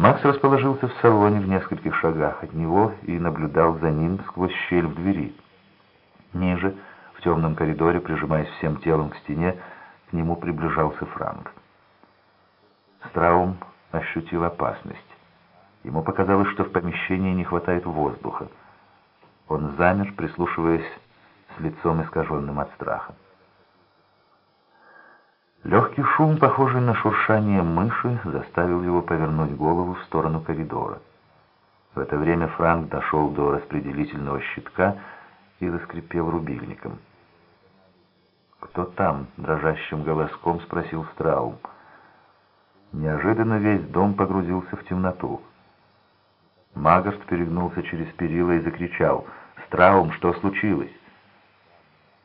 Макс расположился в салоне в нескольких шагах от него и наблюдал за ним сквозь щель в двери. Ниже, в темном коридоре, прижимаясь всем телом к стене, к нему приближался Франк. Страум ощутил опасность. Ему показалось, что в помещении не хватает воздуха. Он замер, прислушиваясь с лицом искаженным от страха. Легкий шум, похожий на шуршание мыши, заставил его повернуть голову в сторону коридора. В это время Франк дошел до распределительного щитка и заскрипел рубильником. «Кто там?» — дрожащим голоском спросил Страум. Неожиданно весь дом погрузился в темноту. Магарт перегнулся через перила и закричал. «Страум, что случилось?»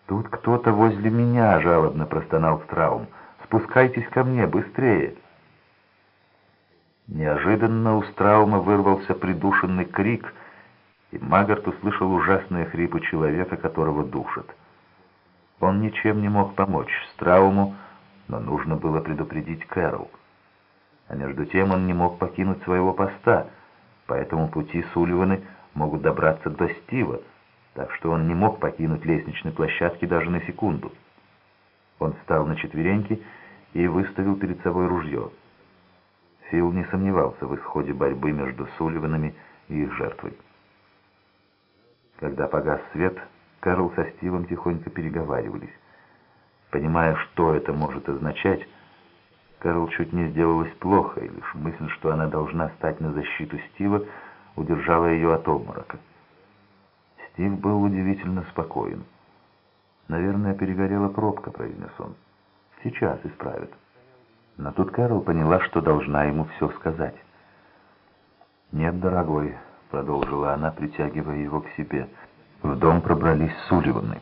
«Тут кто-то возле меня!» — жалобно простонал Страум. Спускайтесь ко мне, быстрее!» Неожиданно у Страума вырвался придушенный крик, и Магарт услышал ужасные хрипы человека, которого душат. Он ничем не мог помочь Страуму, но нужно было предупредить Кэрол. А между тем он не мог покинуть своего поста, поэтому пути Сулливаны могут добраться до Стива, так что он не мог покинуть лестничной площадки даже на секунду. Он встал на четвереньки и выставил перед собой ружье. Фил не сомневался в исходе борьбы между Сулливанами и их жертвой. Когда погас свет, Кэрол со Стивом тихонько переговаривались. Понимая, что это может означать, Кэрол чуть не сделалось плохо, и лишь мысль, что она должна стать на защиту Стива, удержала ее от обморока. Стив был удивительно спокоен. «Наверное, перегорела пробка», — произнес он. «Сейчас исправят». Но тут Кэрол поняла, что должна ему все сказать. «Нет, дорогой», — продолжила она, притягивая его к себе. В дом пробрались Сулливаны.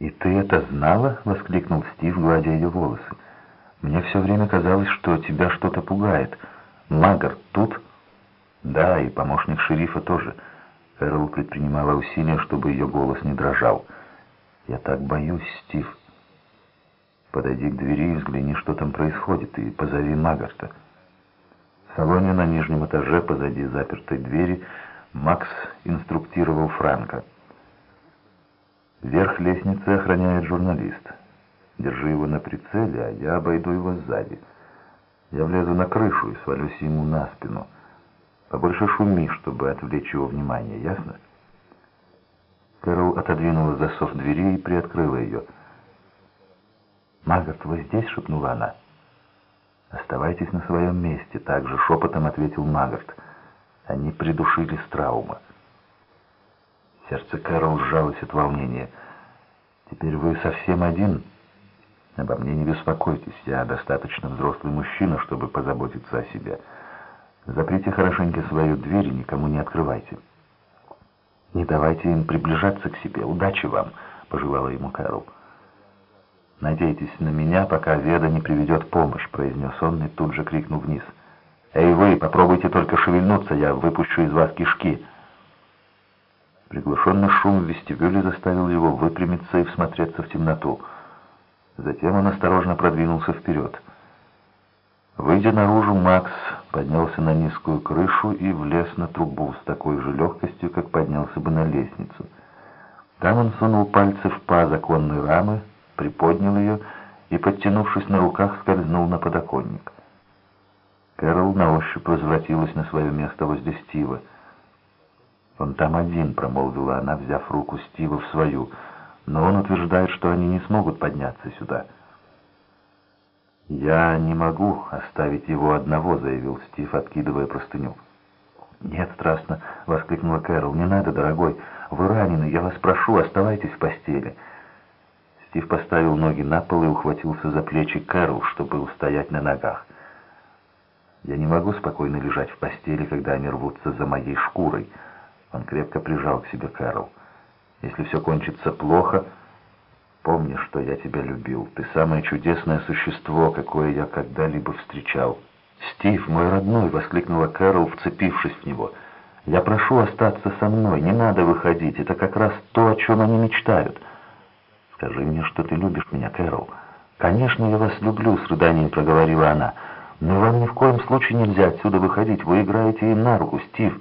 «И ты это знала?» — воскликнул Стив, гладя ее волосы. «Мне все время казалось, что тебя что-то пугает. Магар тут?» «Да, и помощник шерифа тоже». Кэрол предпринимала усилия, чтобы ее голос не дрожал. «Я так боюсь, Стив». «Подойди к двери и взгляни, что там происходит, и позови Магарта». В салоне на нижнем этаже, позади запертой двери, Макс инструктировал Франка. «Верх лестницы охраняет журналист. Держи его на прицеле, а я обойду его сзади. Я влезу на крышу и свалюсь ему на спину. Побольше шуми, чтобы отвлечь его внимание, ясно?» Кэрол отодвинула засов двери и приоткрыла ее. «Магарт, вы здесь?» — шепнула она. «Оставайтесь на своем месте», — также шепотом ответил Магарт. Они придушили Страума. Сердце Кэрол сжалось от волнения. «Теперь вы совсем один?» «Обо мне не беспокойтесь, я достаточно взрослый мужчина, чтобы позаботиться о себе. Заприте хорошенько свою дверь и никому не открывайте». «Не давайте им приближаться к себе. Удачи вам!» — пожелала ему Кэрол. «Надейтесь на меня, пока Веда не приведет помощь», — произнес он и тут же крикнул вниз. «Эй вы, попробуйте только шевельнуться, я выпущу из вас кишки». Приглушенный шум в вестибюле заставил его выпрямиться и всмотреться в темноту. Затем он осторожно продвинулся вперед. Выйдя наружу, Макс поднялся на низкую крышу и влез на трубу с такой же легкостью, как поднялся бы на лестницу. Там он сунул пальцы в па законной рамы, приподнял ее и, подтянувшись на руках, скользнул на подоконник. Кэрол на ощупь возвратилась на свое место возле Стива. «Он там один», — промолвила она, взяв руку Стива в свою, «но он утверждает, что они не смогут подняться сюда». «Я не могу оставить его одного», — заявил Стив, откидывая простыню. «Нет, страстно!» — воскликнула Кэрол. «Не надо, дорогой! Вы ранены, я вас прошу, оставайтесь в постели!» Стив поставил ноги на пол и ухватился за плечи Кэрол, чтобы устоять на ногах. «Я не могу спокойно лежать в постели, когда они рвутся за моей шкурой». Он крепко прижал к себе Кэрол. «Если все кончится плохо...» Помни, что я тебя любил. Ты самое чудесное существо, какое я когда-либо встречал. «Стив, мой родной!» — воскликнула Кэрол, вцепившись в него. «Я прошу остаться со мной. Не надо выходить. Это как раз то, о чем они мечтают. Скажи мне, что ты любишь меня, Кэрол». «Конечно, я вас люблю», — с рыданием проговорила она. «Но вам ни в коем случае нельзя отсюда выходить. Вы играете им на руку, Стив».